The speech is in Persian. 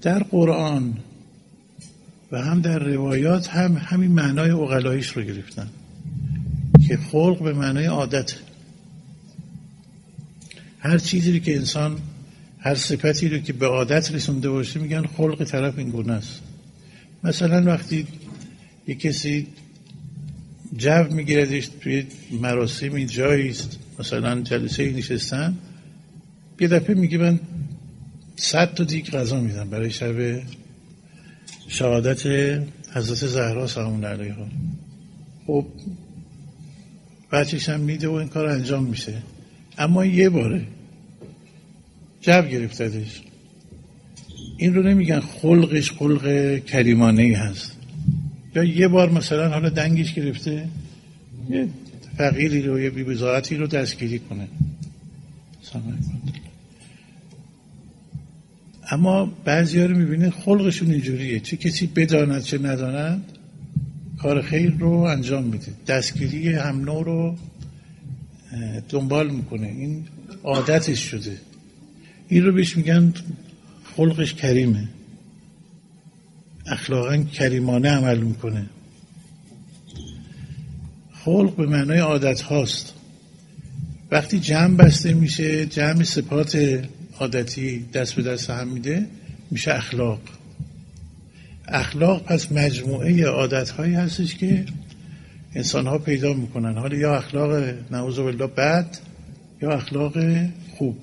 در قرآن و هم در روایات هم همین معنای اقلایش رو گرفتن که خلق به معنای عادت. هر چیزی رو که انسان هر صفتی رو که به عادت رسونده باشه میگن خلق طرف این گونه است. مثلا وقتی یه کسی جو میگیردش توی مراسمی جایی است مثلا جلسه نشستن یه دفعه میگه من صد تا دیگ غذا میدم برای شب شهادت حضرت زهرا سلام علیها خب بچهش هم میده و این کار انجام میشه. اما یه باره جب گرفتدش این رو نمیگن خلقش خلق کریمانه ای هست. یا یه بار مثلا حالا دنگش گرفته یه فقیری رو یه بیبزارتی رو دستگیری کنه. اما بعضی ها رو می‌بینه خلقشون اینجوریه. چه کسی بداند چه نداند کار خیر رو انجام میده. دستگیری هم نو رو دنبال می‌کنه. این عادتش شده. این رو بهش میگن خلقش کریمه. اخلاقا کریمانه عمل می‌کنه. خلق به معنای عادت هاست. وقتی جمع بسته میشه جمع سپات عادتی دست به دست هم میده میشه اخلاق. اخلاق پس مجموعه عادت هایی هستش که انسان ها پیدا می‌کنن. حالا یا اخلاق نعوذ بالله بد یا اخلاق خوب.